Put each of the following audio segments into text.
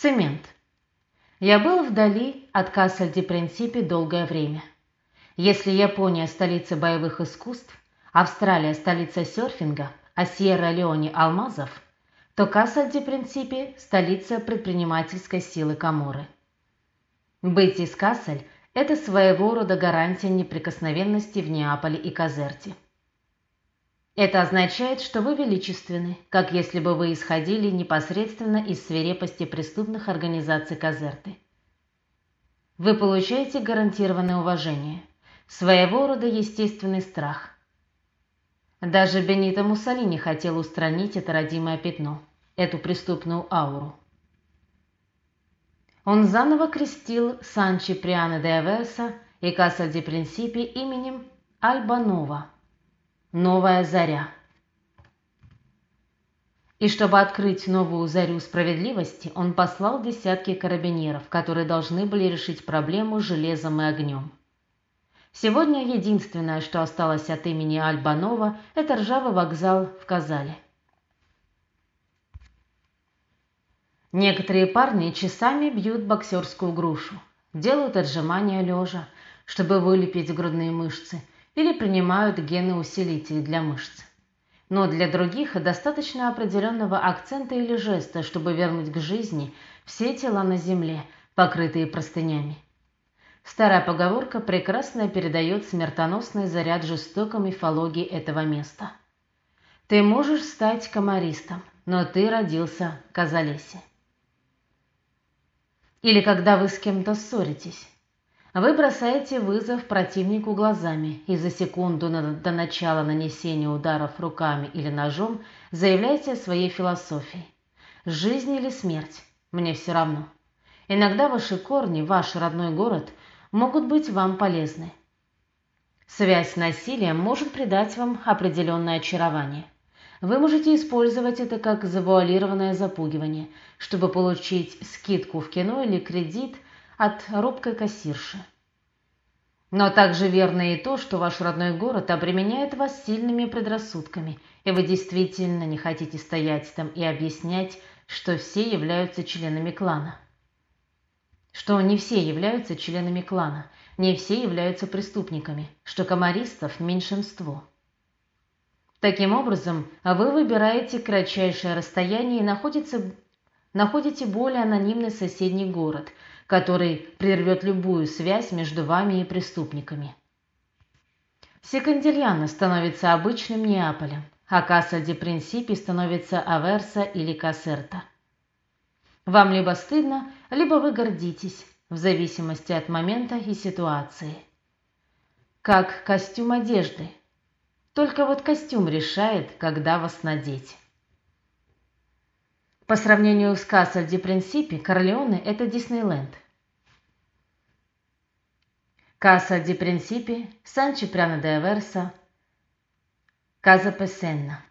Цемент. Я был вдали от Кассаль-де-Принципи долгое время. Если Япония столица боевых искусств, Австралия столица серфинга, а Сьерра-Леоне алмазов, то Кассаль-де-Принципи столица предпринимательской силы Каморы. Быть из Кассель – это своего рода гарантия неприкосновенности в Неаполе и Казерте. Это означает, что вы величественны, как если бы вы исходили непосредственно из свирепости преступных организаций Казерты. Вы получаете гарантированное уважение, своего рода естественный страх. Даже Бенито Муссолини хотел устранить это родимое пятно, эту преступную ауру. Он заново крестил Сан-Чиприано де Аверса и Касса ди Принципи именем Альбанова – Новая заря. И чтобы открыть новую зарю справедливости, он послал десятки карабинеров, которые должны были решить проблему железом и огнем. Сегодня единственное, что осталось от имени Альбанова, это ржавый вокзал в Казали. Некоторые парни часами бьют боксерскую грушу, делают отжимания лежа, чтобы вылепить грудные мышцы – или принимают гены-усилители для мышц. Но для других достаточно определенного акцента или жеста, чтобы вернуть к жизни все тела на земле, покрытые простынями. Старая поговорка прекрасно передает смертоносный заряд жестокой мифологии этого места. Ты можешь стать комаристом, но ты родился в Казалесе. Или когда вы с кем-то ссоритесь, вы бросаете вызов противнику глазами и за секунду до начала нанесения ударов руками или ножом заявляете о своей философии. Жизнь или смерть? Мне все равно. Иногда ваши корни, ваш родной город могут быть вам полезны. Связь с насилием может придать вам определенное очарование. Вы можете использовать это как завуалированное запугивание, чтобы получить скидку в кино или кредит – от робкой кассирши. Но также верно и то, что ваш родной город обременяет вас сильными предрассудками, и вы действительно не хотите стоять там и объяснять, что все являются членами клана. Что не все являются членами клана, не все являются преступниками, что комаристов меньшинство. Таким образом, вы выбираете кратчайшее расстояние и находите, находите более анонимный соседний город – который прервет любую связь между вами и преступниками. Секандильяно становится обычным Неаполем, а Касса де Принципи становится Аверса или Кассерта. Вам либо стыдно, либо вы гордитесь, в зависимости от момента и ситуации. Как костюм одежды. Только вот костюм решает, когда вас надеть. По сравнению с Кассель ди Принципи, Корлеоне – это Диснейленд. Касса ди Принципи, Сан Чипряно де Аверса, Каза Песенна.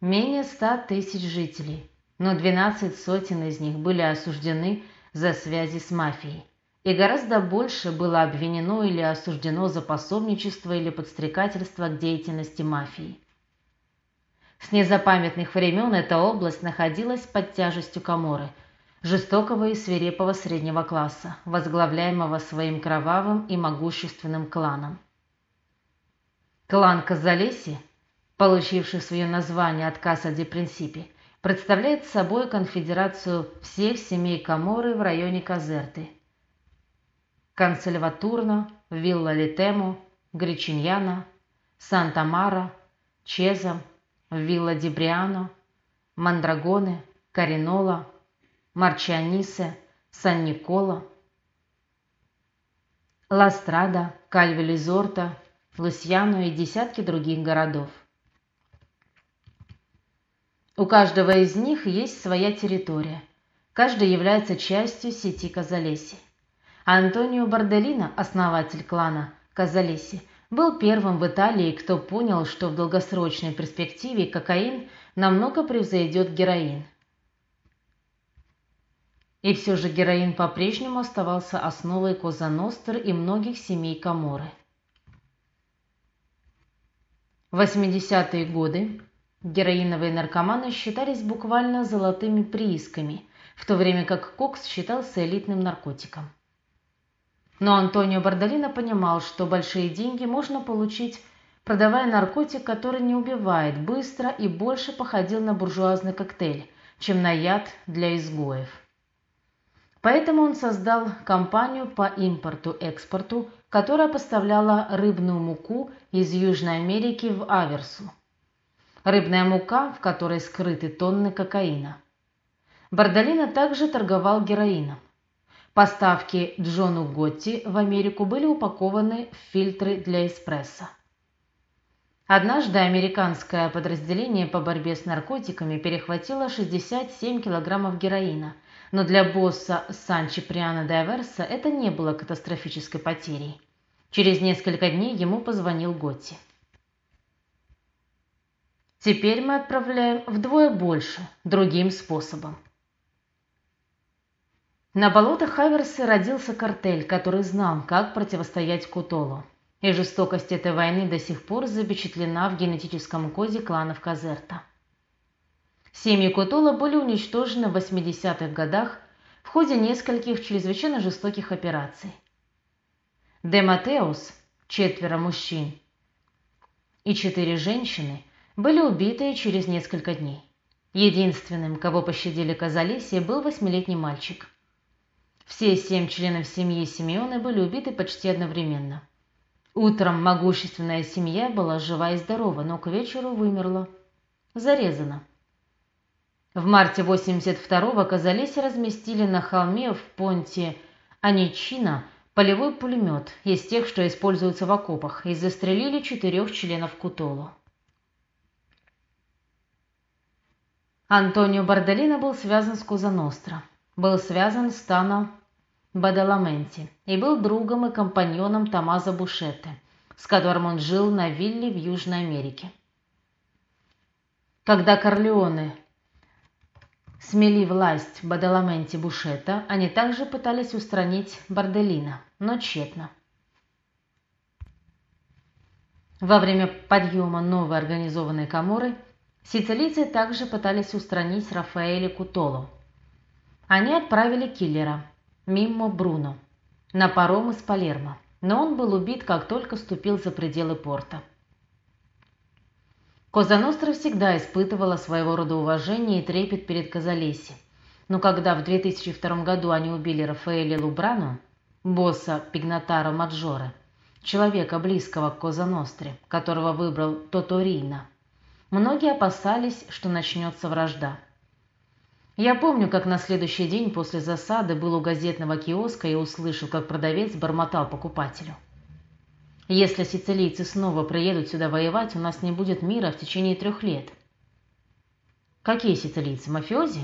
Менее ста тысяч жителей, но двенадцать сотен из них были осуждены за связи с мафией, и гораздо больше было обвинено или осуждено за пособничество или подстрекательство к деятельности мафии. С незапамятных времен эта область находилась под тяжестью Каморы, жестокого и свирепого среднего класса, возглавляемого своим кровавым и могущественным кланом. Клан Казалеси, получивший свое название от Каса де Принципи, представляет собой конфедерацию всех семей Каморы в районе Казерты. Консерватурно, Вилла Литему, Гречиньяна, Санта-Мара, Чеза, Вилла Дибриано, Мандрагоне, Каринола, Марчанисе, Сан-Никола, Ластрада, Кальвелизорта, Лусьяно и десятки других городов. У каждого из них есть своя территория. Каждый является частью сети Казалеси. Антонио Барделино, основатель клана Казалеси, был первым в Италии, кто понял, что в долгосрочной перспективе кокаин намного превзойдет героин. И все же героин по-прежнему оставался основой Коза Ностр и многих семей Каморы. В 80-е годы героиновые наркоманы считались буквально золотыми приисками, в то время как кокс считался элитным наркотиком. Но Антонио Бардолино понимал, что большие деньги можно получить, продавая наркотик, который не убивает быстро и больше походил на буржуазный коктейль, чем на яд для изгоев. Поэтому он создал компанию по импорту-экспорту, которая поставляла рыбную муку из Южной Америки в Аверсу. Рыбная мука, в которой скрыты тонны кокаина. Бардолино также торговал героином. Поставки Джону Готти в Америку были упакованы в фильтры для эспрессо. Однажды американское подразделение по борьбе с наркотиками перехватило 67 килограммов героина, но для босса Санчи Приана де Аверса это не было катастрофической потерей. Через несколько дней ему позвонил Готти. Теперь мы отправляем вдвое больше, другим способом. На болотах Хаверса родился картель, который знал, как противостоять Кутолу. И жестокость этой войны до сих пор запечатлена в генетическом коде кланов Казерта. Семьи Кутола были уничтожены в 80-х годах в ходе нескольких чрезвычайно жестоких операций. Де Матеус, четверо мужчин и четыре женщины были убиты через несколько дней. Единственным, кого пощадили Казалисия, был восьмилетний мальчик. Все семь членов семьи Симеона были убиты почти одновременно. Утром могущественная семья была жива и здорова, но к вечеру вымерла. Зарезана. В марте 82-го Казалеси разместили на холме в понте Аничина полевой пулемет из тех, что используются в окопах, и застрелили четырех членов Кутолу. Антонио Бардолино был связан с Козаностро был связан с Тано Бадаламенти и был другом и компаньоном Томазо Бушетте, с которым он жил на вилле в Южной Америке. Когда Корлеоне смели власть Бадаламенти Бушетта, они также пытались устранить Барделина, но тщетно. Во время подъема новой организованной Каморы сицилийцы также пытались устранить Рафаэля Кутоло, они отправили киллера Миммо Бруно на паром из Палермо, но он был убит, как только ступил за пределы порта. Козаностра всегда испытывала своего рода уважение и трепет перед Казалеси, но когда в 2002 году они убили Рафаэля Лубрану, босса Пигнатаро Маджоре, человека близкого к Козаностре, которого выбрал Тоторино, многие опасались, что начнется вражда. Я помню, как на следующий день после засады был у газетного киоска и услышал, как продавец бормотал покупателю. «Если сицилийцы снова приедут сюда воевать, у нас не будет мира в течение трех лет». «Какие сицилийцы? Мафиози?»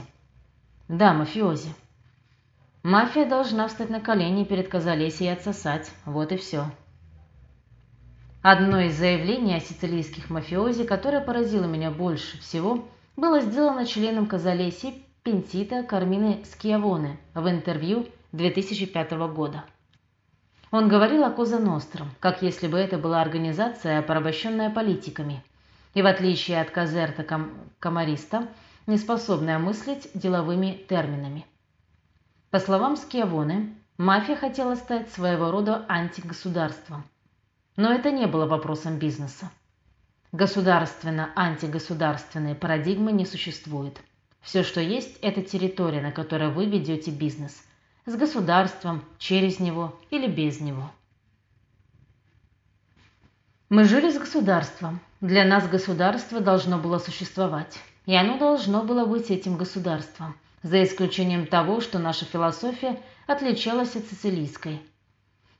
«Да, мафиози». «Мафия должна встать на колени перед Казалеси и отсосать. Вот и все». Одно из заявлений о сицилийских мафиози, которое поразило меня больше всего, было сделано членом Казалеси Пентита Кармины Скиавоне в интервью 2005 года. Он говорил о Коза Ностром, как если бы это была организация, порабощенная политиками, и в отличие от Казерта Кам Камариста, не способная мыслить деловыми терминами. По словам Скиавоне, мафия хотела стать своего рода антигосударством. Но это не было вопросом бизнеса. Государственно-антигосударственной парадигмы не существует – все, что есть, это территория, на которой вы ведете бизнес. С государством, через него или без него. Мы жили с государством. Для нас государство должно было существовать. И оно должно было быть этим государством, за исключением того, что наша философия отличалась от сицилийской.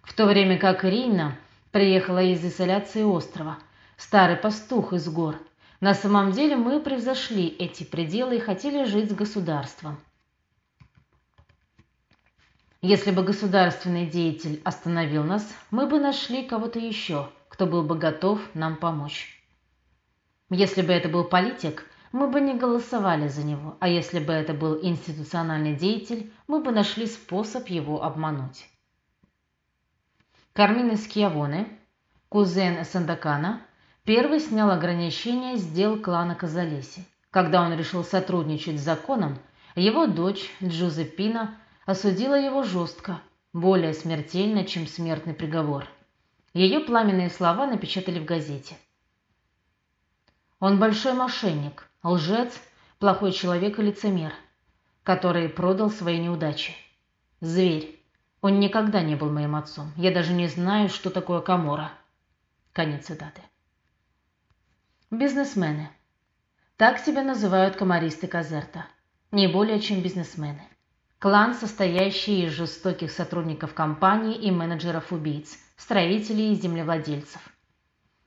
В то время как Рина приехала из изоляции острова, старый пастух из гор – на самом деле мы превзошли эти пределы и хотели жить с государством. Если бы государственный деятель остановил нас, мы бы нашли кого-то еще, кто был бы готов нам помочь. Если бы это был политик, мы бы не голосовали за него, а если бы это был институциональный деятель, мы бы нашли способ его обмануть. Кармин Скьявоне, кузен Сандакана, Первый снял ограничения с дел клана Казалеси. Когда он решил сотрудничать с законом, его дочь Джузеппина осудила его жестко, более смертельно, чем смертный приговор. Ее пламенные слова напечатали в газете. Он большой мошенник, лжец, плохой человек и лицемер, который продал свои неудачи. Зверь. Он никогда не был моим отцом. Я даже не знаю, что такое Камора. Конец цитаты. Бизнесмены. Так себя называют комаристы Казерта. Не более чем бизнесмены. Клан, состоящий из жестоких сотрудников компании и менеджеров-убийц, строителей и землевладельцев.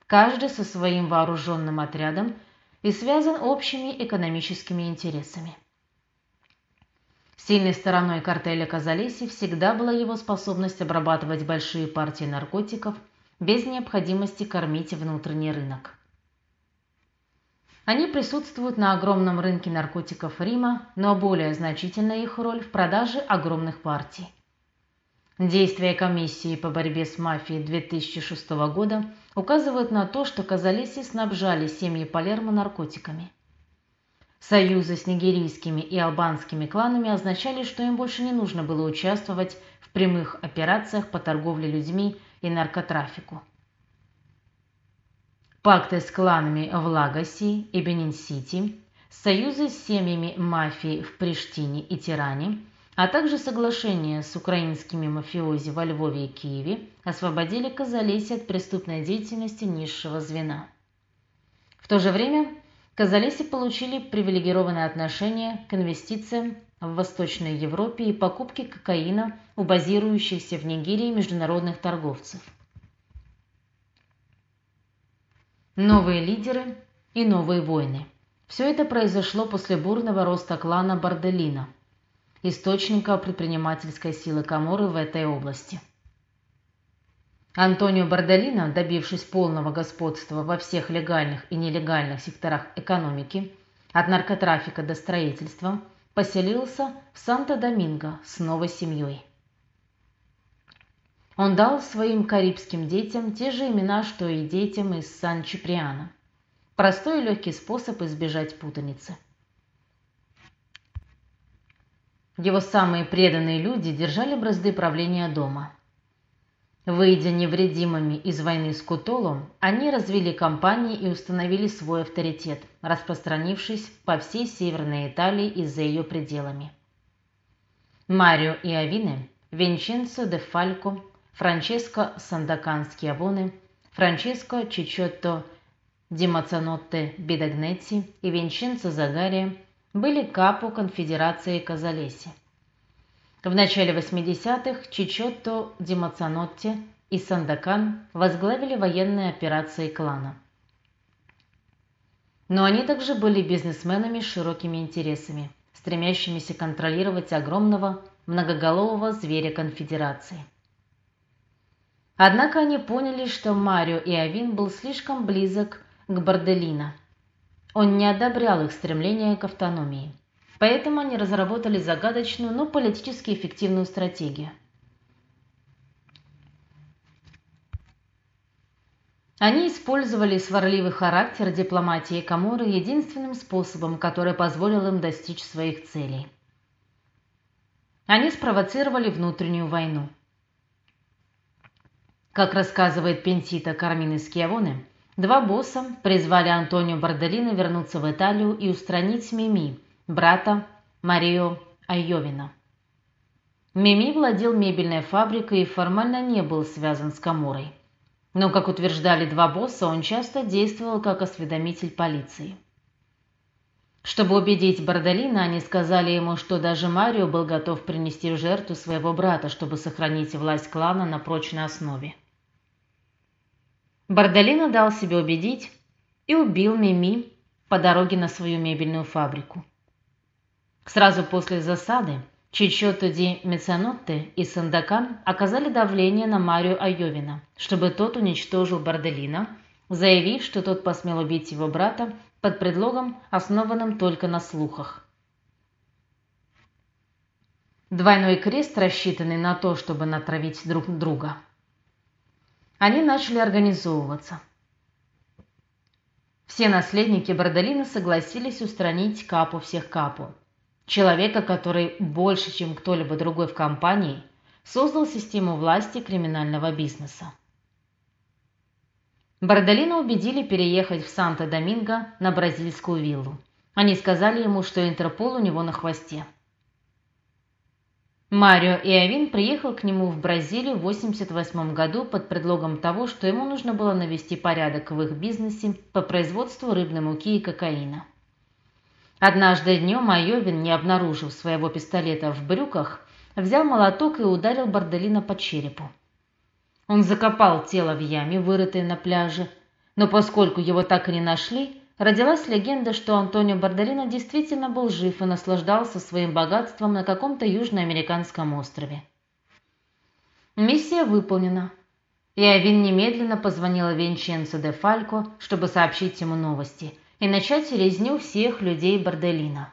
Каждый со своим вооруженным отрядом и связан общими экономическими интересами. Сильной стороной картеля Казалеси всегда была его способность обрабатывать большие партии наркотиков без необходимости кормить внутренний рынок. Они присутствуют на огромном рынке наркотиков Рима, но более значительна их роль в продаже огромных партий. Действия комиссии по борьбе с мафией 2006 года указывают на то, что Казалеси снабжали семьи Палермо наркотиками. Союзы с нигерийскими и албанскими кланами означали, что им больше не нужно было участвовать в прямых операциях по торговле людьми и наркотрафику. Пакты с кланами в Лагосе и Бенин-Сити, союзы с семьями мафии в Приштине и Тиране, а также соглашение с украинскими мафиози во Львове и Киеве освободили Казалеси от преступной деятельности низшего звена. В то же время Казалеси получили привилегированное отношение к инвестициям в Восточной Европе и покупке кокаина у базирующихся в Нигерии международных торговцев. Новые лидеры и новые войны. Все это произошло после бурного роста клана Барделина, источника предпринимательской силы Каморы в этой области. Антонио Барделино, добившись полного господства во всех легальных и нелегальных секторах экономики, от наркотрафика до строительства, поселился в Санто-Доминго с новой семьей. Он дал своим карибским детям те же имена, что и детям из Сан-Чиприано. Простой и легкий способ избежать путаницы. Его самые преданные люди держали бразды правления дома. Выйдя невредимыми из войны с Кутолом, они развили кампании и установили свой авторитет, распространившись по всей Северной Италии и за ее пределами. Марио и Авине, Винченцо де Фалько, Франческо Сандакан-Скиавоне, Франческо Чичотто Ди Мацанотте Бидагнетти и Винченцо Загария были капо конфедерации Казалеси. В начале 80-х Чичотто Ди Мацанотти и Сандакан возглавили военные операции клана. Но они также были бизнесменами с широкими интересами, стремящимися контролировать огромного многоголового зверя конфедерации. Однако они поняли, что Марио и Авин был слишком близок к Барделино. Он не одобрял их стремление к автономии. Поэтому они разработали загадочную, но политически эффективную стратегию. Они использовали сварливый характер дипломатии Каморы единственным способом, который позволил им достичь своих целей. Они спровоцировали внутреннюю войну. Как рассказывает Пентита Кармин из Киавоны, два босса призвали Антонио Барделино вернуться в Италию и устранить Мими, брата Марио Айовина. Мими владел мебельной фабрикой и формально не был связан с Каморой. Но, как утверждали два босса, он часто действовал как осведомитель полиции. Чтобы убедить Бардалина, они сказали ему, что даже Марио был готов принести в жертву своего брата, чтобы сохранить власть клана на прочной основе. Бардалино дал себе убедить и убил Мими по дороге на свою мебельную фабрику. Сразу после засады Чичотто ди Мецанотте и Сандакан оказали давление на Марио Айовина, чтобы тот уничтожил Барделина, заявив, что тот посмел убить его брата под предлогом, основанным только на слухах. Двойной крест, рассчитанный на то, чтобы натравить друг друга. Они начали организовываться. Все наследники Бардалина согласились устранить Капу всех Капу. человека, который больше, чем кто-либо другой в компании, создал систему власти криминального бизнеса. Бардалина убедили переехать в Санто-Доминго на бразильскую виллу. Они сказали ему, что Интерпол у него на хвосте. Марио Иовин приехал к нему в Бразилию в 88 году под предлогом того, что ему нужно было навести порядок в их бизнесе по производству рыбной муки и кокаина. Однажды днем Айовин, не обнаружив своего пистолета в брюках, взял молоток и ударил Барделина по черепу. Он закопал тело в яме, вырытой на пляже, но поскольку его так и не нашли, родилась легенда, что Антонио Барделина действительно был жив и наслаждался своим богатством на каком-то южноамериканском острове. Миссия выполнена. И Авин немедленно позвонила Винченцо де Фалько, чтобы сообщить ему новости и начать резню всех людей Барделина.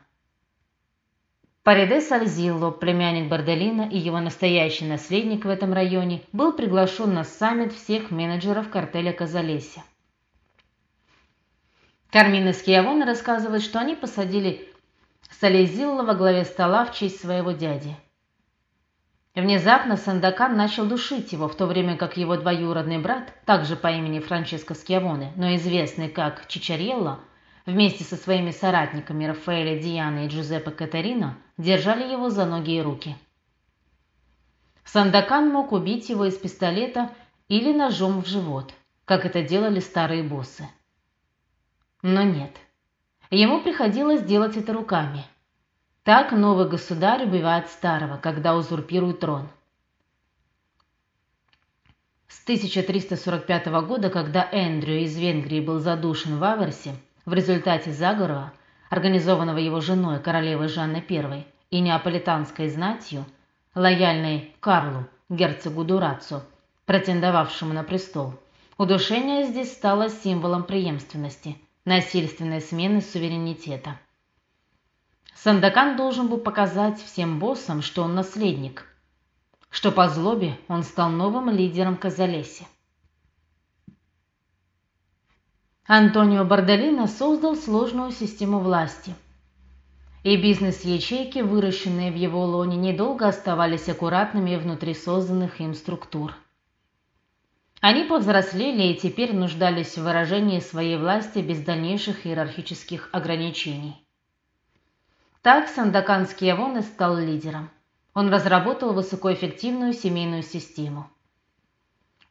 Париде Сальзилло, племянник Барделина и его настоящий наследник в этом районе, был приглашен на саммит всех менеджеров картеля Казалеси. Кармина Скиавона рассказывает, что они посадили Салезилла во главе стола в честь своего дяди. Внезапно Сандакан начал душить его, в то время как его двоюродный брат, также по имени Франческо Скиавоне, но известный как Чичарелло, вместе со своими соратниками Рафаэле Диана и Джузеппе Катарино, держали его за ноги и руки. Сандакан мог убить его из пистолета или ножом в живот, как это делали старые боссы. Но нет. Ему приходилось делать это руками. Так новый государь убивает старого, когда узурпирует трон. С 1345 года, когда Эндрю из Венгрии был задушен в Аверсе в результате заговора, организованного его женой, королевой Жанной I, и неаполитанской знатью, лояльной Карлу, герцогу Дурацо, претендовавшему на престол, удушение здесь стало символом преемственности – насильственной смены суверенитета. Сандакан должен был показать всем боссам, что он наследник, что по злобе он стал новым лидером Казалеси. Антонио Бардолино создал сложную систему власти. И бизнес-ячейки, выращенные в его лоне, недолго оставались аккуратными внутри созданных им структур. Они повзрослели и теперь нуждались в выражении своей власти без дальнейших иерархических ограничений. Так Сандаканский и стал лидером. Он разработал высокоэффективную семейную систему.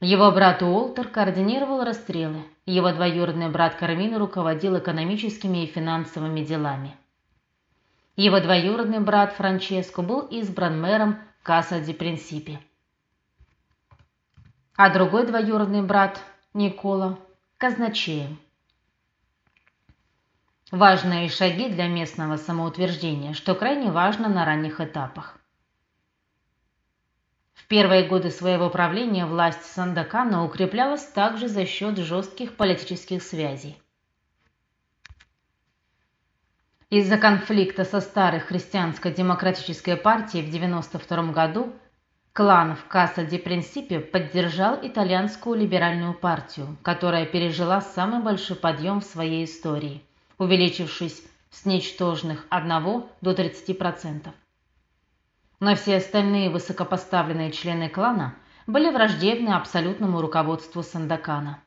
Его брат Уолтер координировал расстрелы, его двоюродный брат Кармин руководил экономическими и финансовыми делами. Его двоюродный брат Франческо был избран мэром Каса ди Принципи а другой двоюродный брат Никола казначеем. Важные шаги для местного самоутверждения, что крайне важно на ранних этапах. В первые годы своего правления власть Сандакана укреплялась также за счет жестких политических связей. Из-за конфликта со старой христианско-демократической партией в 1992 году Клан в Касса ди Принципе поддержал итальянскую либеральную партию, которая пережила самый большой подъем в своей истории, увеличившись с ничтожных 1 до 30%. Но все остальные высокопоставленные члены клана были враждебны абсолютному руководству Сандакана.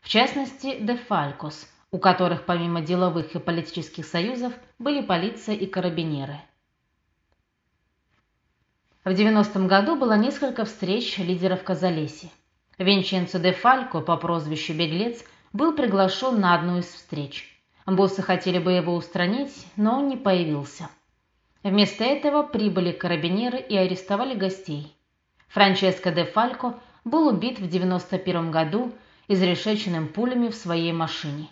В частности, де Фалькос, у которых помимо деловых и политических союзов были полиция и карабинеры – в 90-м году было несколько встреч лидеров Казалеси. Винченцо де Фалько по прозвищу Беглец был приглашен на одну из встреч. Боссы хотели бы его устранить, но он не появился. Вместо этого прибыли карабинеры и арестовали гостей. Франческо де Фалько был убит в 91 году изрешеченным пулями в своей машине.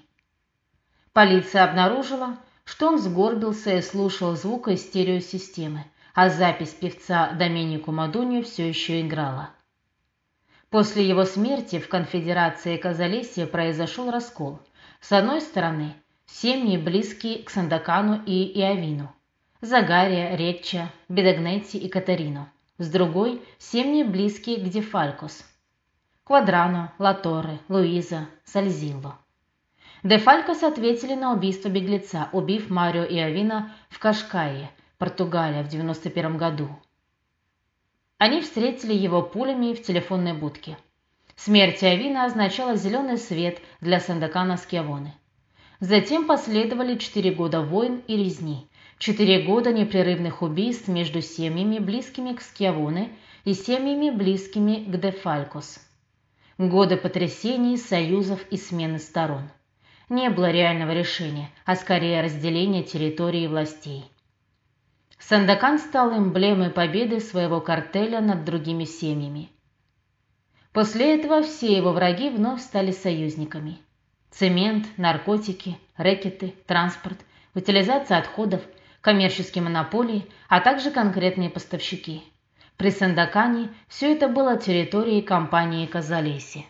Полиция обнаружила, что он сгорбился и слушал звук из стереосистемы, а запись певца Доменику Мадунью все еще играла. После его смерти в конфедерации Казалесия произошел раскол. С одной стороны, семьи близкие к Сандакану и Иовину – Загария, Рекча, Бедагнетти и Катарину. С другой – семьи близкие к Дефалькос – Квадрано, Латорре, Луиза, Сальзилло. Дефалькос ответили на убийство беглеца, убив Марио Иовина в Кашкае – Португалия, в 91 году. Они встретили его пулями в телефонной будке. Смерть Авина означала зеленый свет для Сандакана Скиавоны. Затем последовали четыре года войн и резни, четыре года непрерывных убийств между семьями, близкими к Скиавоне, и семьями, близкими к Дефалькос. Годы потрясений, союзов и смены сторон. Не было реального решения, а скорее разделения территории и властей. Сандакан стал эмблемой победы своего картеля над другими семьями. После этого все его враги вновь стали союзниками. Цемент, наркотики, рэкеты, транспорт, утилизация отходов, коммерческие монополии, а также конкретные поставщики. При Сандакане все это было территорией компании Казалеси.